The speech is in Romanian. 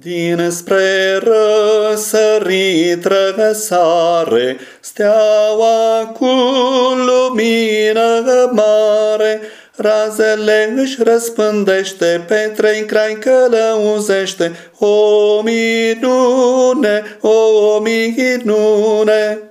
Din spre răsărit răsare, steaua cu lumină mare, Razele își răspândește, pe trei crai călăuzește, o minune, o minune.